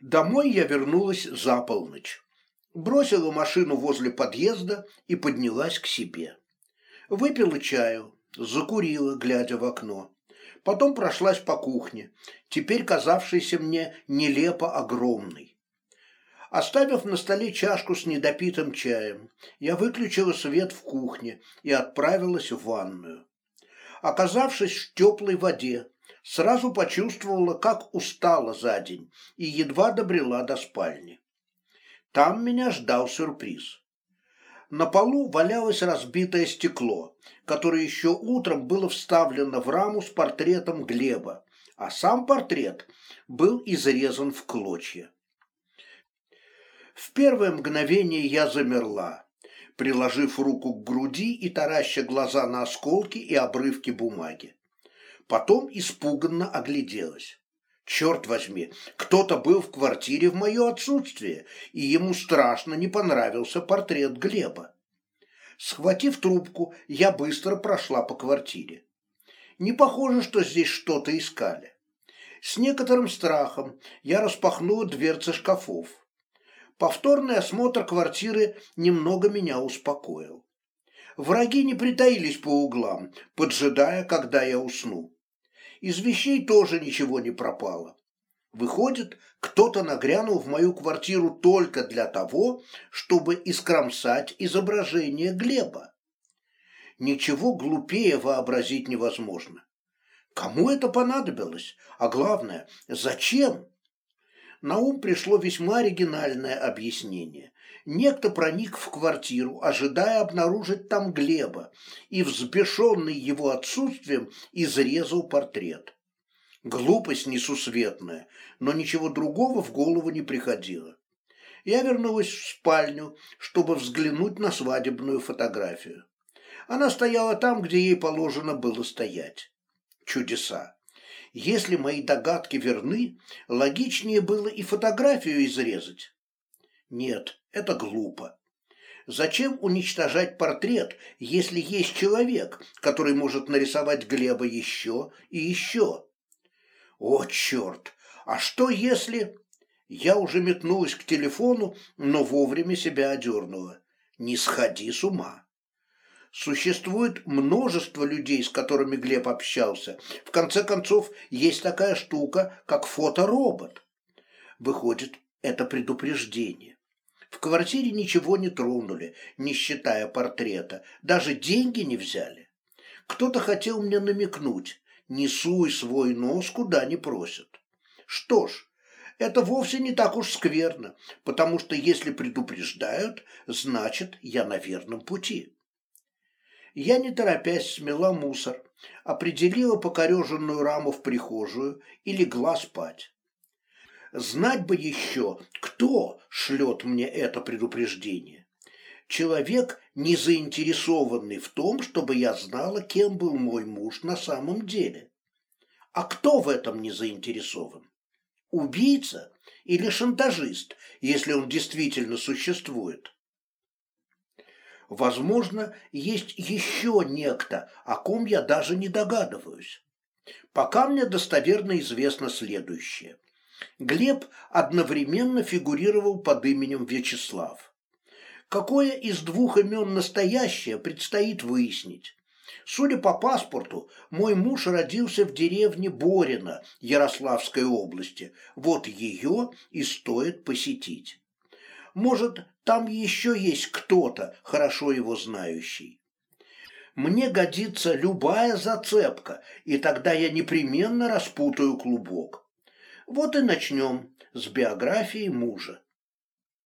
Домой я вернулась за полночь. Бросила машину возле подъезда и поднялась к себе. Выпила чаю, закурила, глядя в окно. Потом прошлась по кухне, теперь казавшейся мне нелепо огромной. Оставив на столе чашку с недопитым чаем, я выключила свет в кухне и отправилась в ванную. Оказавшись в теплой воде, сразу почувствовала, как устала за день и едва добрела до спальни. Там меня ждал сюрприз. На полу валялось разбитое стекло, которое еще утром было вставлено в раму с портретом Глеба, а сам портрет был изрезан в клочья. В первое мгновение я замерла, приложив руку к груди и тараща глаза на осколки и обрывки бумаги. Потом испуганно огляделась. Черт возьми, кто-то был в квартире в мое отсутствие, и ему страшно не понравился портрет Глеба. Схватив трубку, я быстро прошла по квартире. Не похоже, что здесь что-то искали. С некоторым страхом я распахнула дверцы шкафов. Повторный осмотр квартиры немного меня успокоил. Враги не притаились по углам, поджидая, когда я усну. Из вещей тоже ничего не пропало. Выходит, кто-то нагрянул в мою квартиру только для того, чтобы искромсать изображение Глеба. Ничего глупее вообразить невозможно. Кому это понадобилось? А главное, зачем? На ум пришло весьма оригинальное объяснение. Некто проник в квартиру, ожидая обнаружить там Глеба, и, взбешенный его отсутствием, изрезал портрет. Глупость несусветная, но ничего другого в голову не приходило. Я вернулась в спальню, чтобы взглянуть на свадебную фотографию. Она стояла там, где ей положено было стоять. Чудеса. Если мои догадки верны, логичнее было и фотографию изрезать. Нет, это глупо. Зачем уничтожать портрет, если есть человек, который может нарисовать Глеба еще и еще? О, черт! А что если... Я уже метнулась к телефону, но вовремя себя одернула. Не сходи с ума. Существует множество людей, с которыми Глеб общался. В конце концов, есть такая штука, как фоторобот. Выходит, это предупреждение. В квартире ничего не тронули, не считая портрета. Даже деньги не взяли. Кто-то хотел мне намекнуть. Не суй свой нос, куда не просят. Что ж, это вовсе не так уж скверно, потому что если предупреждают, значит, я на верном пути. Я, не торопясь, смела мусор, определила покореженную раму в прихожую и легла спать. Знать бы еще, кто шлет мне это предупреждение. Человек, не заинтересованный в том, чтобы я знала, кем был мой муж на самом деле. А кто в этом не заинтересован? Убийца или шантажист, если он действительно существует? Возможно, есть еще некто, о ком я даже не догадываюсь. Пока мне достоверно известно следующее. Глеб одновременно фигурировал под именем Вячеслав. Какое из двух имен настоящее, предстоит выяснить. Судя по паспорту, мой муж родился в деревне Борина Ярославской области. Вот ее и стоит посетить. Может, там еще есть кто-то, хорошо его знающий. Мне годится любая зацепка, и тогда я непременно распутаю клубок. Вот и начнем с биографии мужа.